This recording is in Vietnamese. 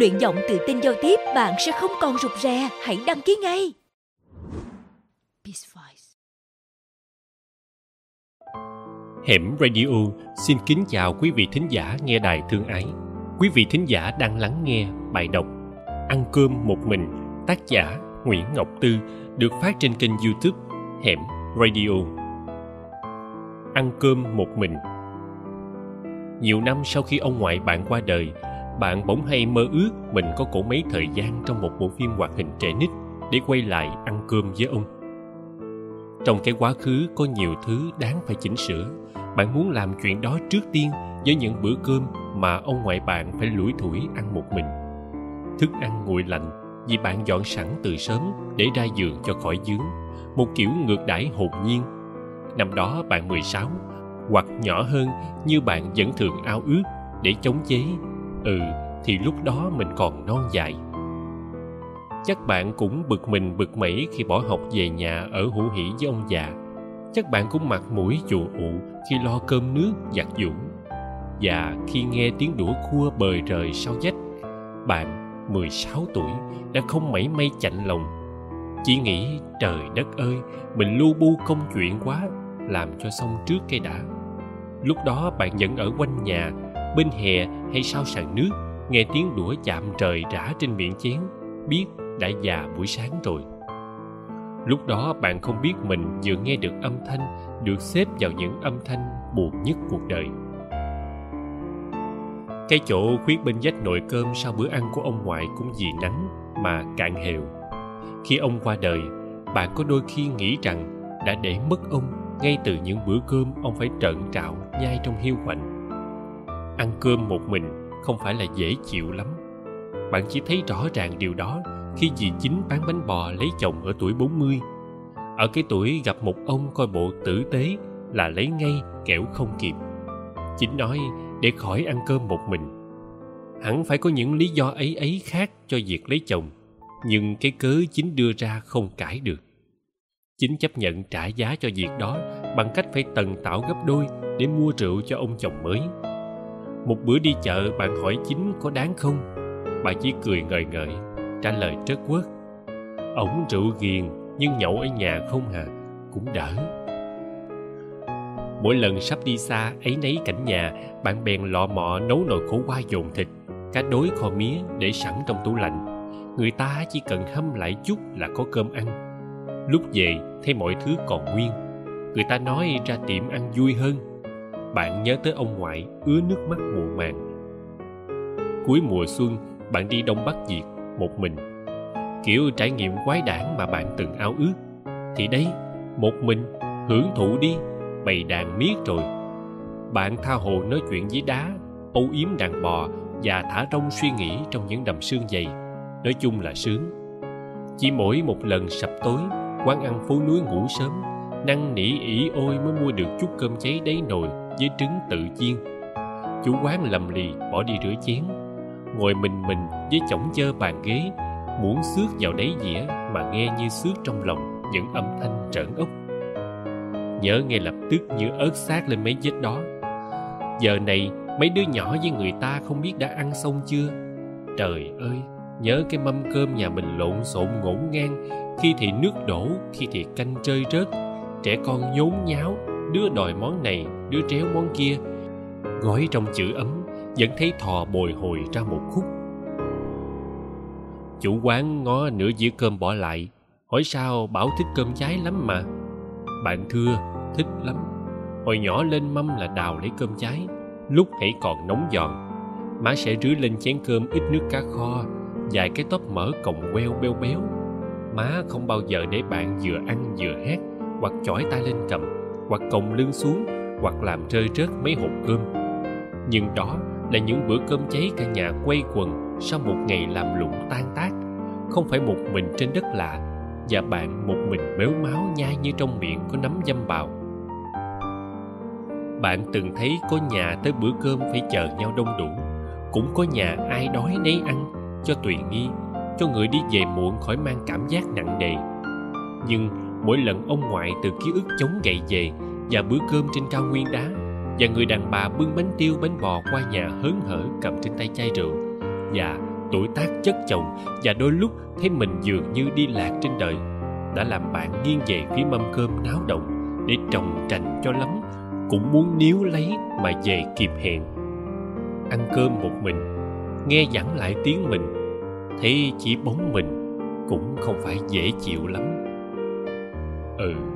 Luyện giọng tự tin giao tiếp, bạn sẽ không còn rụt rè. Hãy đăng ký ngay. Peace Voice. Hẻm Radio xin kính chào quý vị thính giả nghe đài thương ái. Quý vị thính giả đang lắng nghe bài đọc Ăn cơm một mình tác giả Nguyễn Ngọc Tư được phát trên kênh youtube Hẻm Radio. Ăn cơm một mình Nhiều năm sau khi ông ngoại bạn qua đời, bạn bỗng hay mơ ước mình có cổ mấy thời gian trong một bộ phim hoạt hình trẻ nít để quay lại ăn cơm với ông. Trong cái quá khứ có nhiều thứ đáng phải chỉnh sửa. Bạn muốn làm chuyện đó trước tiên với những bữa cơm mà ông ngoại bạn phải lủi thủi ăn một mình. Thức ăn nguội lạnh vì bạn dọn sẵn từ sớm để ra giường cho khỏi dướng. Một kiểu ngược đãi hồn nhiên. Năm đó bạn 16, hoặc nhỏ hơn như bạn vẫn thường ao ước để chống chế. Ừ, thì lúc đó mình còn non dài chắc bạn cũng bực mình bực mẩy khi bỏ học về nhà ở hữu hỉ với ông già. Chắc bạn cũng mặt mũi chù ụ khi lo cơm nước giặt giũ và khi nghe tiếng đũa cua bời rời sau vách bạn 16 tuổi đã không mảy may chạnh lòng. Chỉ nghĩ trời đất ơi mình lu bu công chuyện quá làm cho xong trước cây đã. Lúc đó bạn vẫn ở quanh nhà bên hè hay sau sàn nước, nghe tiếng đũa chạm trời rã trên miệng chén biết đã già buổi sáng rồi. Lúc đó bạn không biết mình vừa nghe được âm thanh, được xếp vào những âm thanh buồn nhất cuộc đời. Cái chỗ khuyết bên vách nồi cơm sau bữa ăn của ông ngoại cũng vì nắng mà cạn hều. Khi ông qua đời bạn có đôi khi nghĩ rằng đã để mất ông ngay từ những bữa cơm ông phải trợn trạo nhai trong hiu quạnh ăn cơm một mình không phải là dễ chịu lắm bạn chỉ thấy rõ ràng điều đó khi dì chính bán bánh bò lấy chồng ở tuổi 40. Ở cái tuổi gặp một ông coi bộ tử tế là lấy ngay kẻo không kịp. Chính nói để khỏi ăn cơm một mình. Hẳn phải có những lý do ấy ấy khác cho việc lấy chồng, nhưng cái cớ chính đưa ra không cãi được. Chính chấp nhận trả giá cho việc đó bằng cách phải tần tạo gấp đôi để mua rượu cho ông chồng mới. Một bữa đi chợ bạn hỏi chính có đáng không? Bà chỉ cười ngời ngời, trả lời trớt quớt ổng rượu ghiền nhưng nhậu ở nhà không hà cũng đỡ. Mỗi lần sắp đi xa ấy nấy cảnh nhà bạn bèn lọ mọ nấu nồi khổ qua dồn thịt cá đối kho mía để sẵn trong tủ lạnh. Người ta chỉ cần hâm lại chút là có cơm ăn. Lúc về thấy mọi thứ còn nguyên. Người ta nói ra tiệm ăn vui hơn bạn nhớ tới ông ngoại ứa nước mắt mùa màng. Cuối mùa xuân, bạn đi đông bắc việt, một mình. Kiểu trải nghiệm quái đản mà bạn từng ao ước. Thì đây một mình, hưởng thụ đi, bày đàn miết rồi. Bạn tha hồ nói chuyện với đá, âu yếm đàn bò và thả rong suy nghĩ trong những đầm sương dày. Nói chung là sướng. Chỉ mỗi một lần sập tối, quán ăn phố núi ngủ sớm, năn nỉ ỉ ôi mới mua được chút cơm cháy đáy nồi với trứng tự chiên. Chủ quán lầm lì bỏ đi rửa chén. Ngồi mình mình với chổng chơ bàn ghế muốn xước vào đáy dĩa mà nghe như xước trong lòng những âm thanh trởn ốc. Nhớ ngay lập tức như ớt xác lên mấy vết đó. Giờ này, mấy đứa nhỏ với người ta không biết đã ăn xong chưa? Trời ơi, nhớ cái mâm cơm nhà mình lộn xộn ngổn ngang, khi thì nước đổ, khi thì canh chơi rớt, trẻ con nhốn nháo đứa đòi món này đứa tréo món kia. Gói trong chữ ấm, vẫn thấy thò bồi hồi ra một khúc. Chủ quán ngó nửa dĩa cơm bỏ lại, hỏi sao bảo thích cơm cháy lắm mà. Bạn thưa, thích lắm. Hồi nhỏ lên mâm là đào lấy cơm cháy, lúc hãy còn nóng giòn. Má sẽ rưới lên chén cơm ít nước cá kho vài cái tóp mỡ còng queo beo béo. Má không bao giờ để bạn vừa ăn vừa hát hoặc chỏi tay lên cầm hoặc còng lưng xuống, hoặc làm rơi rớt mấy hộp cơm. Nhưng đó là những bữa cơm cháy cả nhà quay quần sau một ngày làm lụng tan tác. Không phải một mình trên đất lạ, và bạn một mình méo máu nhai như trong miệng có nấm dâm bào. Bạn từng thấy có nhà tới bữa cơm phải chờ nhau đông đủ. Cũng có nhà ai đói nấy ăn, cho tùy nghi, cho người đi về muộn khỏi mang cảm giác nặng nề. Nhưng mỗi lần ông ngoại từ ký ức chống gậy về và bữa cơm trên cao nguyên đá và người đàn bà bưng bánh tiêu, bánh bò qua nhà hớn hở cầm trên tay chai rượu. Và tuổi tác chất chồng và đôi lúc thấy mình dường như đi lạc trên đời đã làm bạn nghiêng về phía mâm cơm náo động để trồng trành cho lắm, cũng muốn níu lấy mà về kịp hẹn. Ăn cơm một mình, nghe giảng lại tiếng mình, thấy chỉ bóng mình cũng không phải dễ chịu lắm ừ